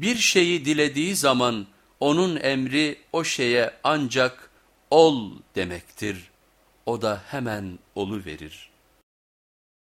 Bir şeyi dilediği zaman onun emri o şeye ancak ol demektir. O da hemen olu verir.